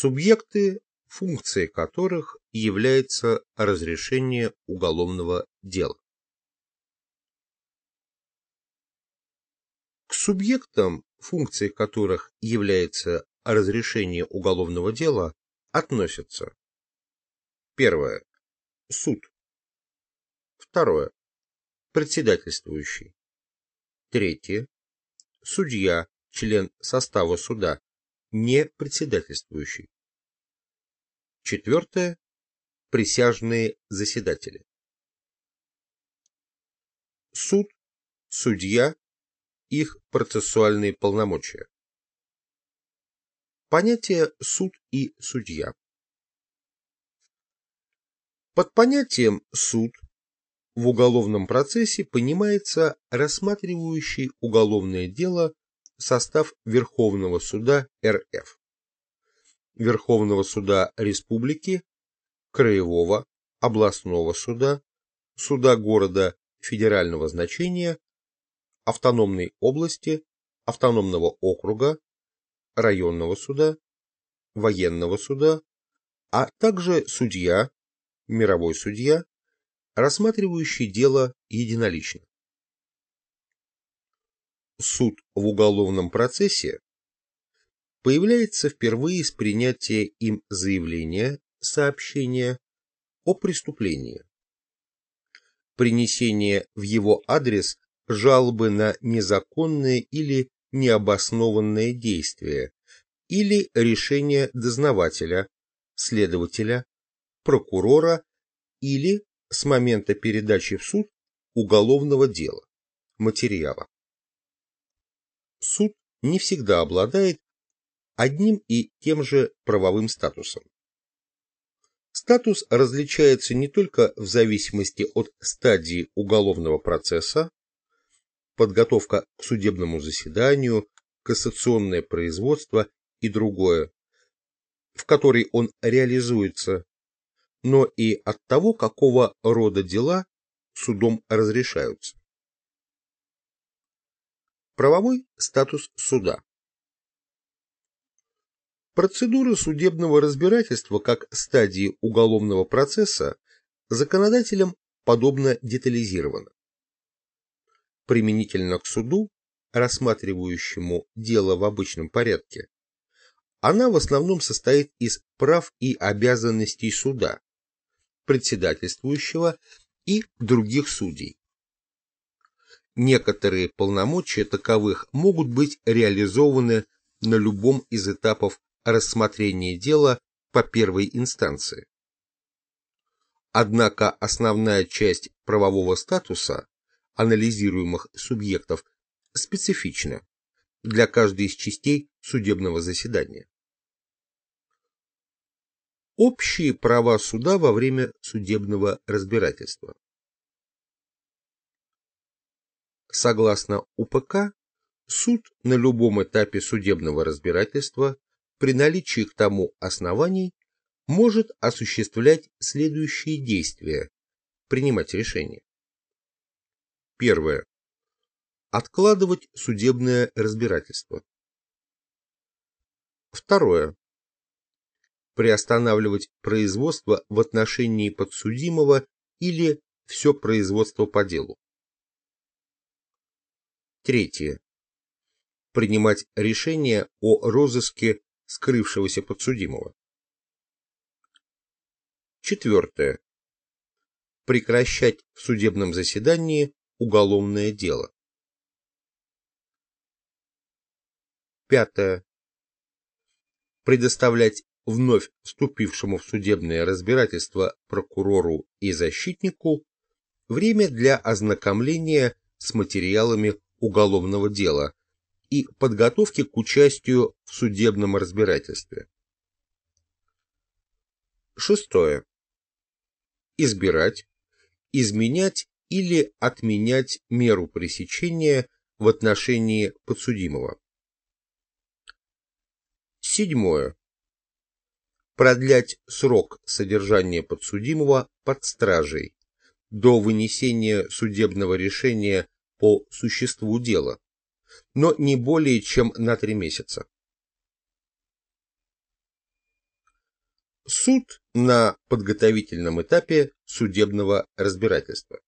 Субъекты, функцией которых является разрешение уголовного дела. К субъектам, функцией которых является разрешение уголовного дела, относятся Первое. Суд. Второе. Председательствующий. Третье. Судья, член состава суда, не председательствующий. Четвертое. Присяжные заседатели. Суд, судья, их процессуальные полномочия. Понятие «суд» и «судья». Под понятием «суд» в уголовном процессе понимается рассматривающий уголовное дело состав Верховного суда РФ, Верховного суда Республики, Краевого, областного суда, суда города федерального значения, автономной области, автономного округа, районного суда, военного суда, а также судья, мировой судья, рассматривающий дело единолично. Суд в уголовном процессе появляется впервые с принятия им заявления, сообщения о преступлении. Принесение в его адрес жалобы на незаконное или необоснованное действие или решение дознавателя, следователя, прокурора или с момента передачи в суд уголовного дела, материала. Суд не всегда обладает одним и тем же правовым статусом. Статус различается не только в зависимости от стадии уголовного процесса, подготовка к судебному заседанию, кассационное производство и другое, в которой он реализуется, но и от того, какого рода дела судом разрешаются. Правовой статус суда Процедура судебного разбирательства как стадии уголовного процесса законодателем подобно детализирована. Применительно к суду, рассматривающему дело в обычном порядке, она в основном состоит из прав и обязанностей суда, председательствующего и других судей. Некоторые полномочия таковых могут быть реализованы на любом из этапов рассмотрения дела по первой инстанции. Однако основная часть правового статуса анализируемых субъектов специфична для каждой из частей судебного заседания. Общие права суда во время судебного разбирательства. Согласно УПК, суд на любом этапе судебного разбирательства при наличии к тому оснований может осуществлять следующие действия, принимать решения. Первое. Откладывать судебное разбирательство. Второе приостанавливать производство в отношении подсудимого или все производство по делу. Третье. Принимать решение о розыске скрывшегося подсудимого. Четвертое. Прекращать в судебном заседании уголовное дело. Пятое. Предоставлять вновь вступившему в судебное разбирательство прокурору и защитнику время для ознакомления с материалами уголовного дела и подготовки к участию в судебном разбирательстве. Шестое. Избирать, изменять или отменять меру пресечения в отношении подсудимого. Седьмое продлять срок содержания подсудимого под стражей до вынесения судебного решения по существу дела, но не более чем на три месяца. Суд на подготовительном этапе судебного разбирательства.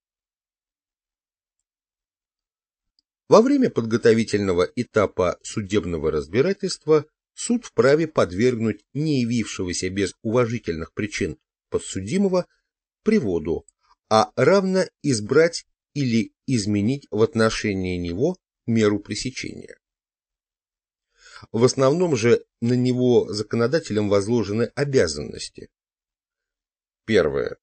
Во время подготовительного этапа судебного разбирательства суд вправе подвергнуть не явившегося без уважительных причин подсудимого приводу, а равно избрать или изменить в отношении него меру пресечения. В основном же на него законодателем возложены обязанности. Первое.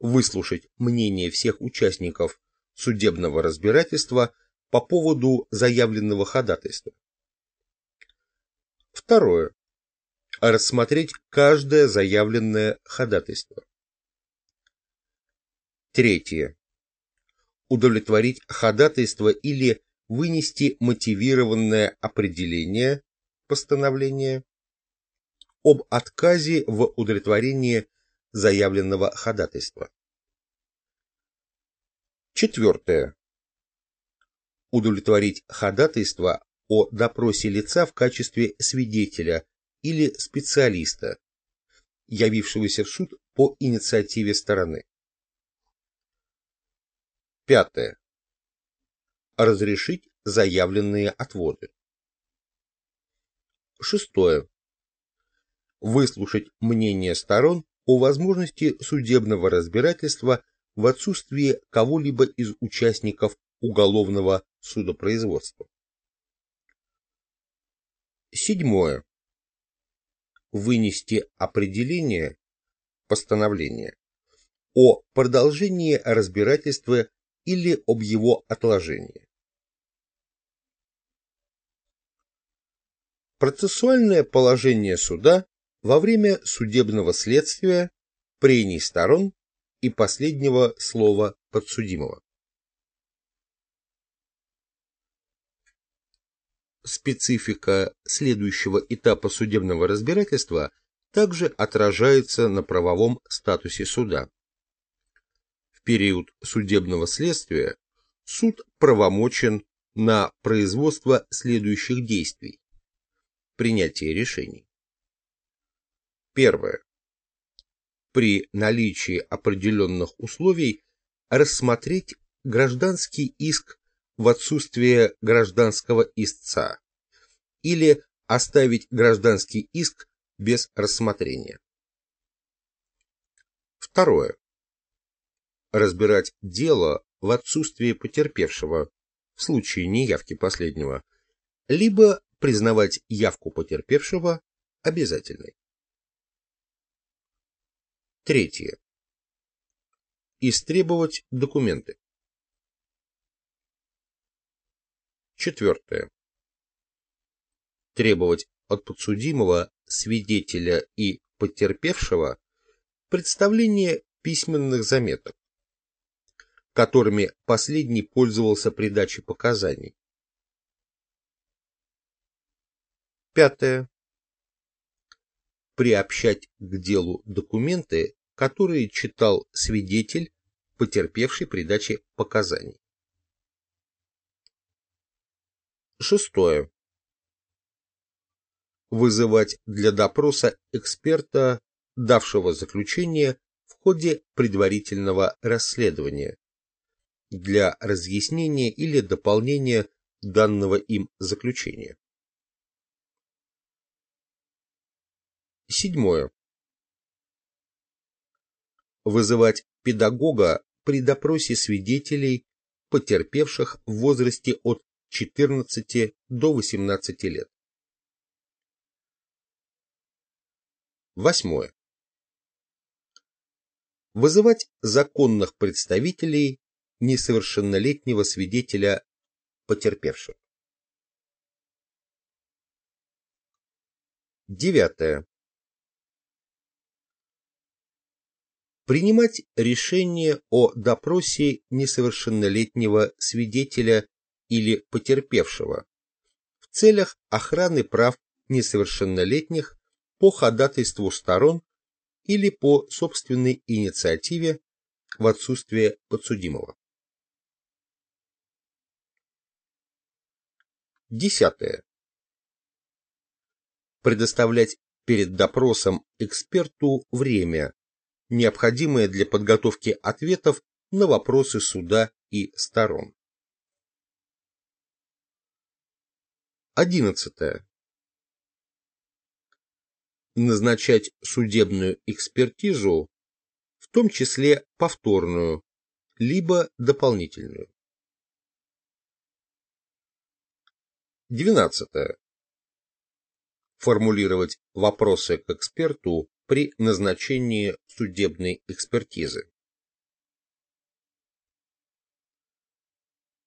Выслушать мнение всех участников судебного разбирательства по поводу заявленного ходатайства. Второе. Рассмотреть каждое заявленное ходатайство. Третье. Удовлетворить ходатайство или вынести мотивированное определение постановления об отказе в удовлетворении заявленного ходатайства. Четвертое удовлетворить ходатайство о допросе лица в качестве свидетеля или специалиста, явившегося в суд по инициативе стороны. Пятое. Разрешить заявленные отводы. Шестое. Выслушать мнение сторон о возможности судебного разбирательства в отсутствии кого-либо из участников уголовного судопроизводства. Седьмое. Вынести определение, постановление о продолжении разбирательства или об его отложении. Процессуальное положение суда во время судебного следствия, прений сторон и последнего слова подсудимого. специфика следующего этапа судебного разбирательства также отражается на правовом статусе суда. Период судебного следствия суд правомочен на производство следующих действий. Принятие решений. Первое. При наличии определенных условий рассмотреть гражданский иск в отсутствие гражданского истца или оставить гражданский иск без рассмотрения. Второе. Разбирать дело в отсутствие потерпевшего в случае неявки последнего, либо признавать явку потерпевшего обязательной. Третье. Истребовать документы. Четвертое. Требовать от подсудимого, свидетеля и потерпевшего представление письменных заметок, которыми последний пользовался при даче показаний. Пятое. Приобщать к делу документы, которые читал свидетель, потерпевший при даче показаний. Шестое. Вызывать для допроса эксперта, давшего заключение в ходе предварительного расследования, для разъяснения или дополнения данного им заключения. Седьмое. Вызывать педагога при допросе свидетелей, потерпевших в возрасте от 14 до 18 лет. Восьмое. Вызывать законных представителей несовершеннолетнего свидетеля потерпевшего. Девятое. Принимать решение о допросе несовершеннолетнего свидетеля или потерпевшего в целях охраны прав несовершеннолетних по ходатайству сторон или по собственной инициативе в отсутствие подсудимого. Десятое. Предоставлять перед допросом эксперту время, необходимое для подготовки ответов на вопросы суда и сторон. 11. Назначать судебную экспертизу, в том числе повторную, либо дополнительную. 12. Формулировать вопросы к эксперту при назначении судебной экспертизы.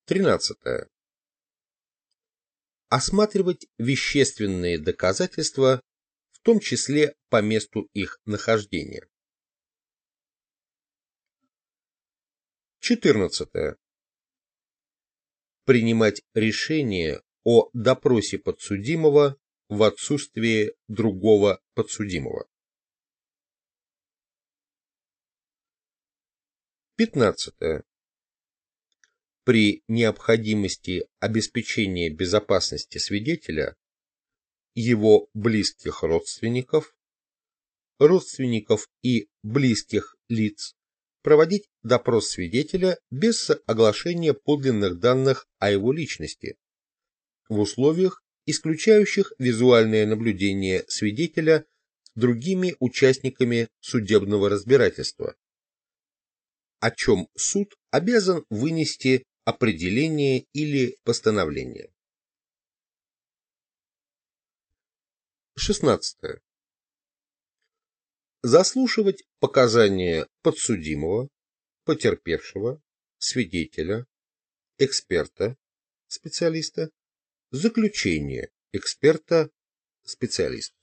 13. Осматривать вещественные доказательства, в том числе по месту их нахождения. 14. Принимать решение о допросе подсудимого в отсутствие другого подсудимого. 15. При необходимости обеспечения безопасности свидетеля, его близких родственников, родственников и близких лиц проводить допрос свидетеля без оглашения подлинных данных о его личности, в условиях, исключающих визуальное наблюдение свидетеля другими участниками судебного разбирательства, о чем суд обязан вынести определение или постановление. 16. Заслушивать показания подсудимого, потерпевшего, свидетеля, эксперта, специалиста Заключение эксперта-специалиста.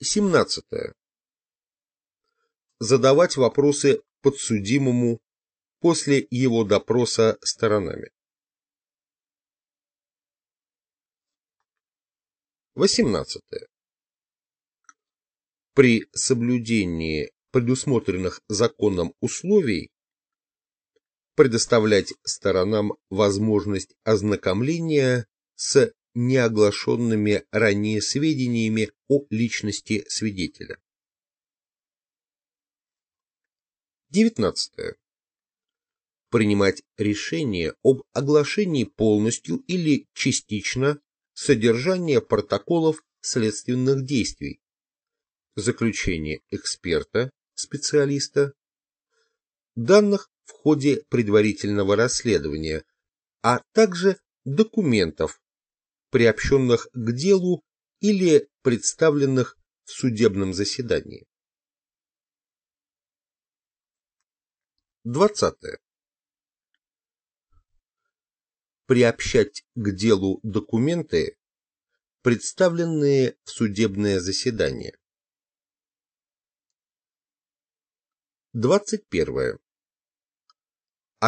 17. Задавать вопросы подсудимому после его допроса сторонами. 18. При соблюдении предусмотренных законом условий предоставлять сторонам возможность ознакомления с неоглашенными ранее сведениями о личности свидетеля. 19. Принимать решение об оглашении полностью или частично содержания протоколов следственных действий, заключение эксперта, специалиста, данных в ходе предварительного расследования, а также документов, приобщенных к делу или представленных в судебном заседании. 20. Приобщать к делу документы, представленные в судебное заседание. 21.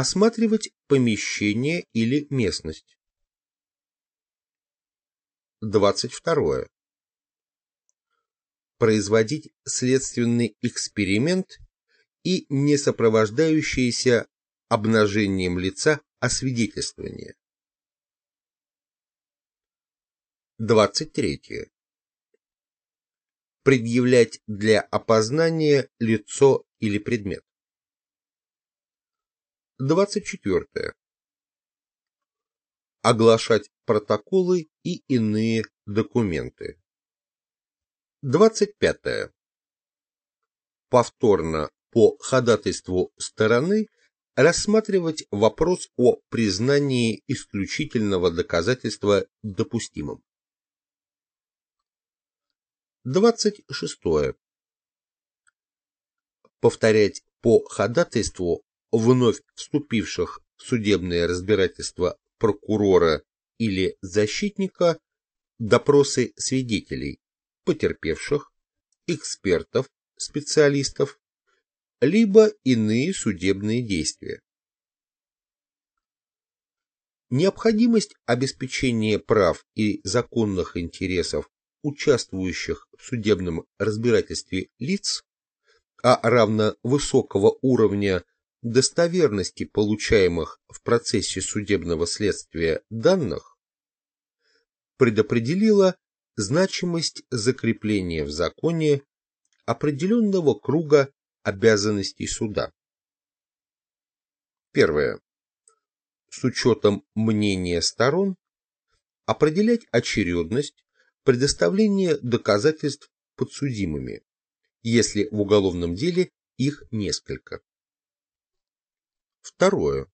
Осматривать помещение или местность. 22. Производить следственный эксперимент и не сопровождающееся обнажением лица освидетельствование. 23. Предъявлять для опознания лицо или предмет. 24. Оглашать протоколы и иные документы. 25. Повторно по ходатайству стороны рассматривать вопрос о признании исключительного доказательства допустимым. 26. Повторять по ходатайству вновь вступивших в судебное разбирательство прокурора или защитника допросы свидетелей, потерпевших, экспертов, специалистов, либо иные судебные действия. Необходимость обеспечения прав и законных интересов участвующих в судебном разбирательстве лиц, а равно высокого уровня достоверности получаемых в процессе судебного следствия данных предопределила значимость закрепления в законе определенного круга обязанностей суда. Первое. С учетом мнения сторон определять очередность предоставления доказательств подсудимыми, если в уголовном деле их несколько. Второе.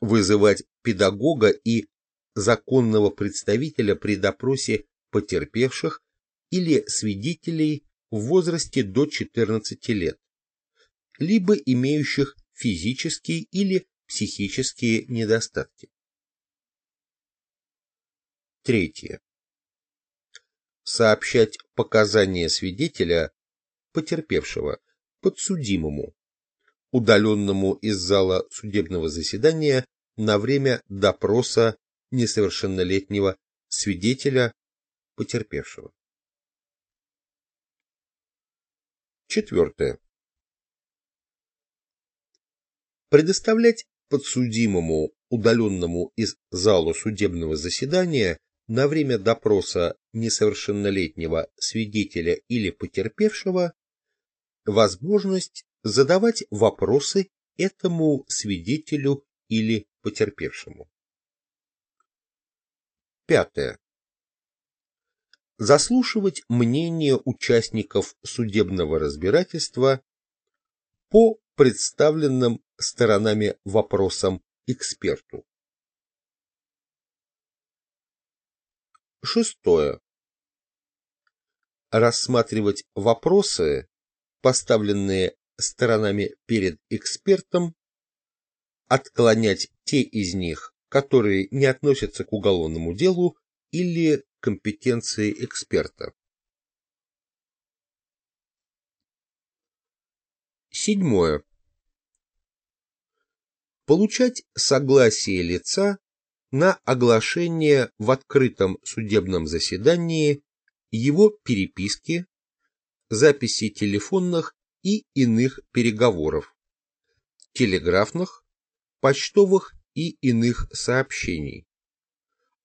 Вызывать педагога и законного представителя при допросе потерпевших или свидетелей в возрасте до 14 лет, либо имеющих физические или психические недостатки. Третье. Сообщать показания свидетеля, потерпевшего, подсудимому, удаленному из зала судебного заседания на время допроса несовершеннолетнего свидетеля, потерпевшего. Четвертое. Предоставлять подсудимому, удаленному из зала судебного заседания на время допроса несовершеннолетнего свидетеля или потерпевшего возможность задавать вопросы этому свидетелю или потерпевшему. Пятое. Заслушивать мнение участников судебного разбирательства по представленным сторонами вопросам эксперту. Шестое. Рассматривать вопросы, поставленные сторонами перед экспертом, отклонять те из них, которые не относятся к уголовному делу или компетенции эксперта. Седьмое. Получать согласие лица на оглашение в открытом судебном заседании его переписки, записи телефонных и иных переговоров, телеграфных, почтовых и иных сообщений,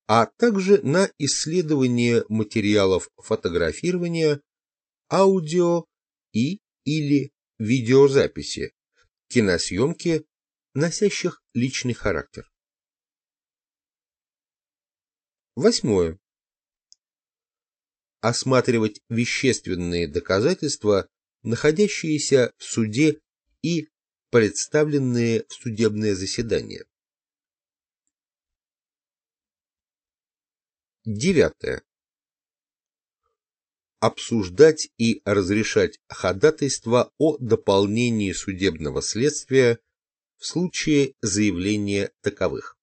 а также на исследование материалов фотографирования, аудио и или видеозаписи, киносъемки, носящих личный характер. Восьмое. Осматривать вещественные доказательства, находящиеся в суде и представленные в судебное заседание. Девятое. Обсуждать и разрешать ходатайство о дополнении судебного следствия в случае заявления таковых.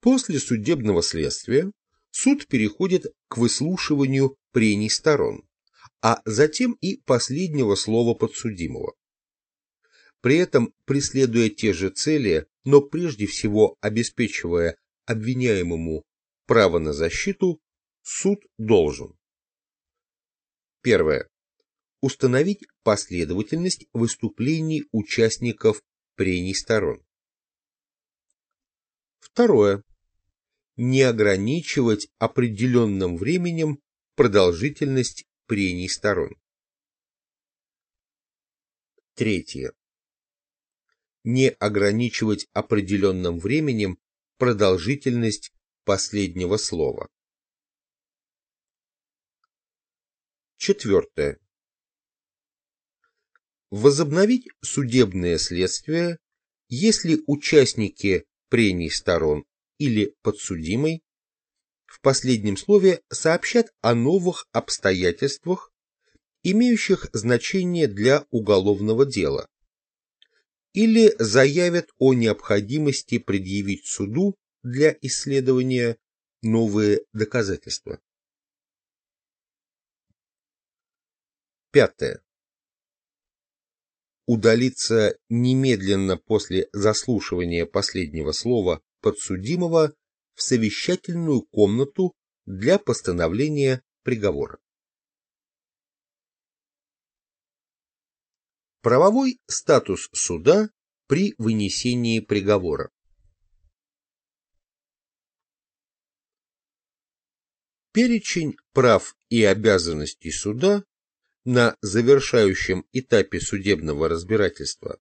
После судебного следствия суд переходит к выслушиванию прений сторон, а затем и последнего слова подсудимого. При этом, преследуя те же цели, но прежде всего обеспечивая обвиняемому право на защиту, суд должен. Первое. Установить последовательность выступлений участников прений сторон. Второе. Не ограничивать определенным временем продолжительность прений сторон. Третье не ограничивать определенным временем продолжительность последнего слова. Четвертое. Возобновить судебное следствие, если участники прений сторон или подсудимый в последнем слове сообщат о новых обстоятельствах, имеющих значение для уголовного дела, или заявят о необходимости предъявить суду для исследования новые доказательства. Пятое. Удалиться немедленно после заслушивания последнего слова подсудимого в совещательную комнату для постановления приговора. Правовой статус суда при вынесении приговора. Перечень прав и обязанностей суда на завершающем этапе судебного разбирательства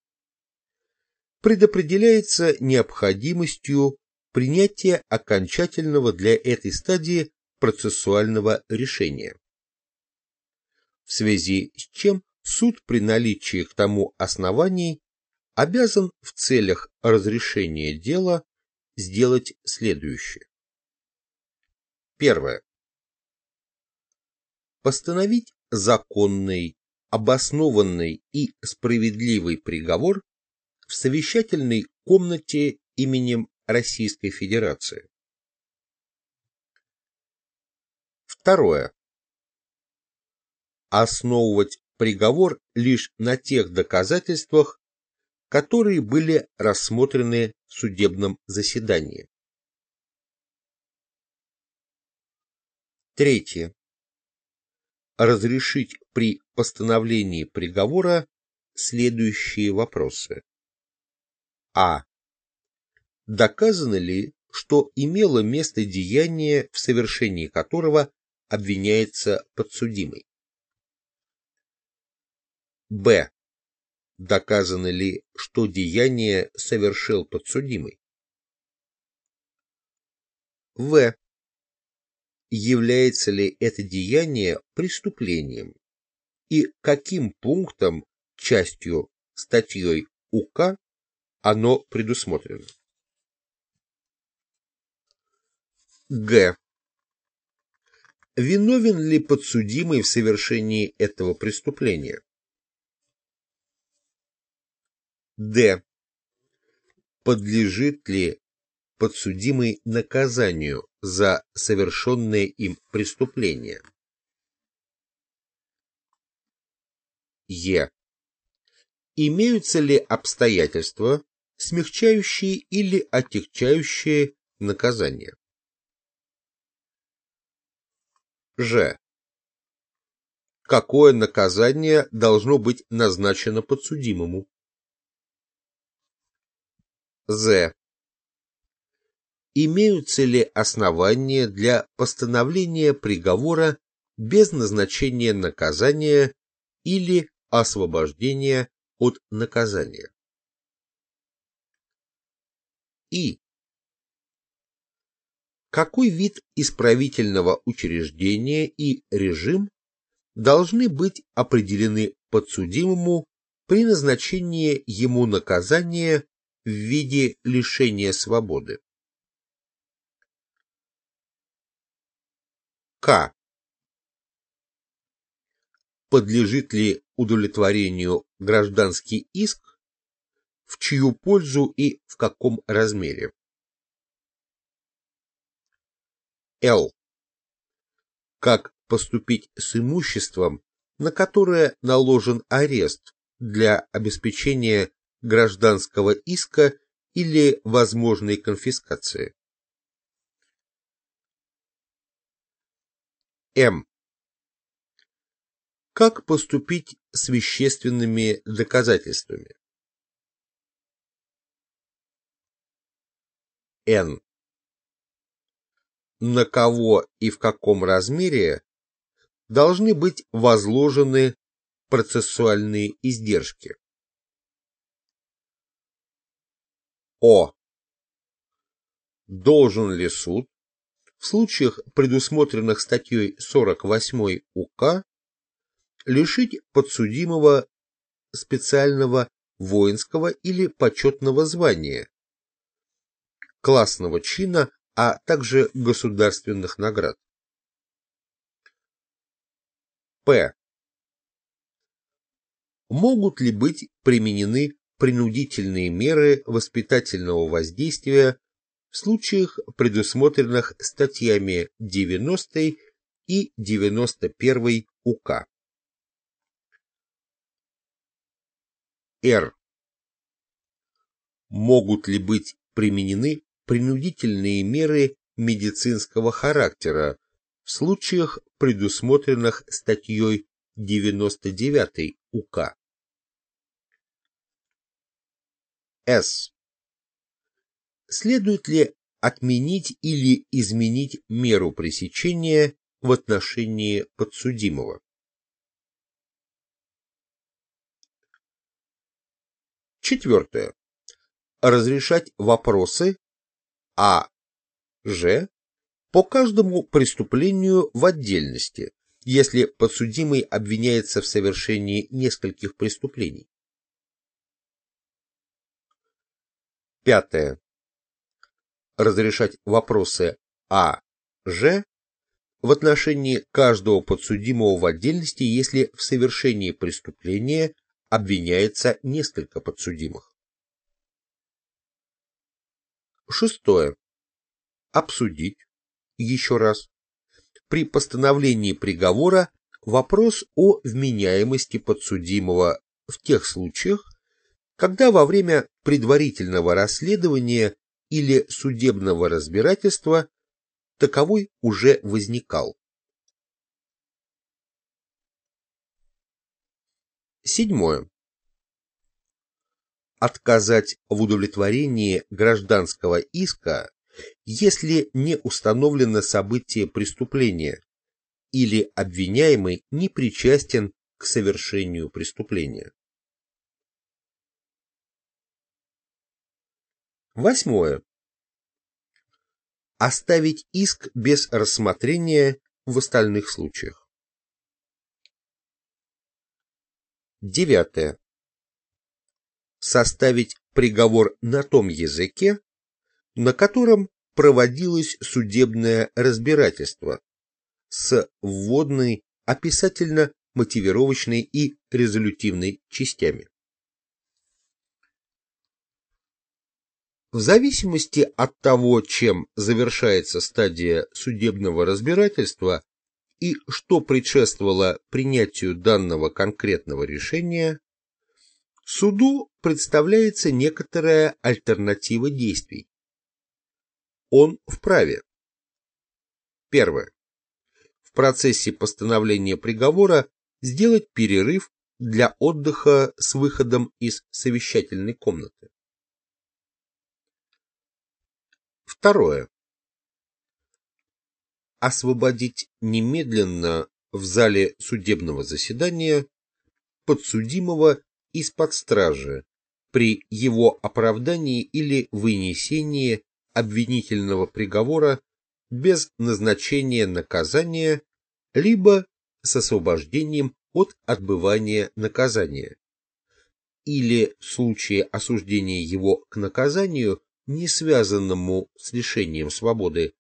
предопределяется необходимостью принятия окончательного для этой стадии процессуального решения. В связи с чем суд при наличии к тому оснований обязан в целях разрешения дела сделать следующее. Первое. Постановить законный, обоснованный и справедливый приговор в совещательной комнате именем Российской Федерации. Второе. Основывать приговор лишь на тех доказательствах, которые были рассмотрены в судебном заседании. Третье. Разрешить при постановлении приговора следующие вопросы. А. Доказано ли, что имело место деяние, в совершении которого обвиняется подсудимый? Б. Доказано ли, что деяние совершил подсудимый? В. Является ли это деяние преступлением и каким пунктом, частью, статьей УК оно предусмотрено? Г. Виновен ли подсудимый в совершении этого преступления? Д. Подлежит ли подсудимый наказанию за совершенное им преступление? Е. Имеются ли обстоятельства, смягчающие или отягчающие наказание? Ж. Какое наказание должно быть назначено подсудимому? З. Имеются ли основания для постановления приговора без назначения наказания или освобождения от наказания? И. Какой вид исправительного учреждения и режим должны быть определены подсудимому при назначении ему наказания в виде лишения свободы. К. Подлежит ли удовлетворению гражданский иск, в чью пользу и в каком размере? Л. Как поступить с имуществом, на которое наложен арест для обеспечения гражданского иска или возможной конфискации. М. Как поступить с вещественными доказательствами? Н. На кого и в каком размере должны быть возложены процессуальные издержки? О. Должен ли суд в случаях, предусмотренных статьей 48 УК, лишить подсудимого специального воинского или почетного звания, классного чина, а также государственных наград. П. Могут ли быть применены принудительные меры воспитательного воздействия в случаях, предусмотренных статьями 90 и 91 УК. Р. Могут ли быть применены принудительные меры медицинского характера в случаях, предусмотренных статьей 99 УК? С. Следует ли отменить или изменить меру пресечения в отношении подсудимого. Четвертое. Разрешать вопросы А. Ж. по каждому преступлению в отдельности, если подсудимый обвиняется в совершении нескольких преступлений. Пятое. Разрешать вопросы А. Ж. в отношении каждого подсудимого в отдельности, если в совершении преступления обвиняется несколько подсудимых. Шестое. Обсудить еще раз при постановлении приговора вопрос о вменяемости подсудимого в тех случаях, когда во время предварительного расследования или судебного разбирательства таковой уже возникал. Седьмое. Отказать в удовлетворении гражданского иска, если не установлено событие преступления или обвиняемый не причастен к совершению преступления. Восьмое. Оставить иск без рассмотрения в остальных случаях. Девятое. Составить приговор на том языке, на котором проводилось судебное разбирательство с вводной, описательно-мотивировочной и резолютивной частями. В зависимости от того, чем завершается стадия судебного разбирательства, и что предшествовало принятию данного конкретного решения, суду представляется некоторая альтернатива действий. Он вправе. Первое. В процессе постановления приговора сделать перерыв для отдыха с выходом из совещательной комнаты. Второе освободить немедленно в зале судебного заседания подсудимого из-под стражи при его оправдании или вынесении обвинительного приговора без назначения наказания, либо с освобождением от отбывания наказания, или в случае осуждения его к наказанию, не связанному с лишением свободы,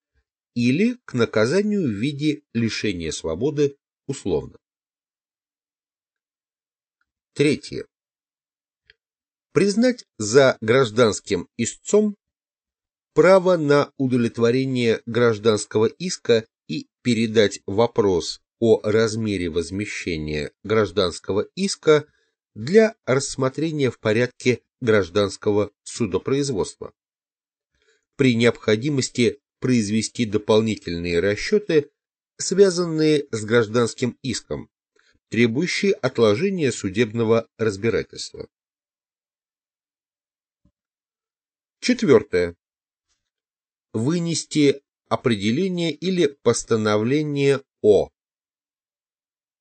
или к наказанию в виде лишения свободы условно. Третье. Признать за гражданским истцом право на удовлетворение гражданского иска и передать вопрос о размере возмещения гражданского иска для рассмотрения в порядке гражданского судопроизводства. При необходимости произвести дополнительные расчеты, связанные с гражданским иском, требующие отложения судебного разбирательства. Четвертое. Вынести определение или постановление о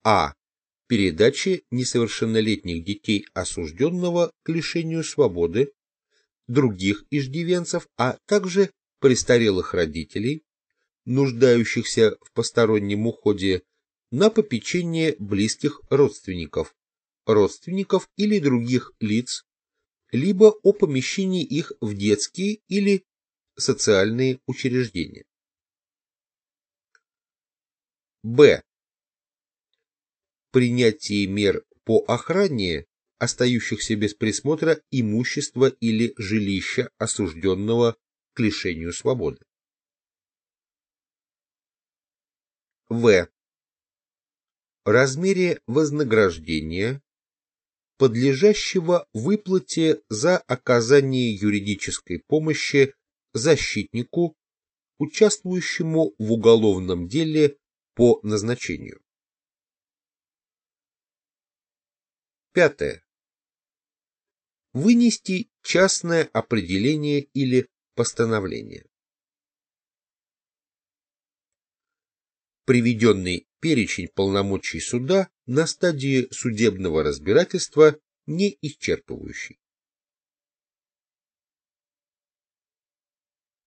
а. Передаче несовершеннолетних детей осужденного к лишению свободы, других иждивенцев, а также престарелых родителей, нуждающихся в постороннем уходе, на попечение близких родственников, родственников или других лиц, либо о помещении их в детские или социальные учреждения. Б. Принятие мер по охране остающихся без присмотра имущества или жилища осужденного к лишению свободы. В. Размере вознаграждения, подлежащего выплате за оказание юридической помощи защитнику, участвующему в уголовном деле по назначению. Пятое. Вынести частное определение или постановления. приведенный перечень полномочий суда на стадии судебного разбирательства не исчерпывающий.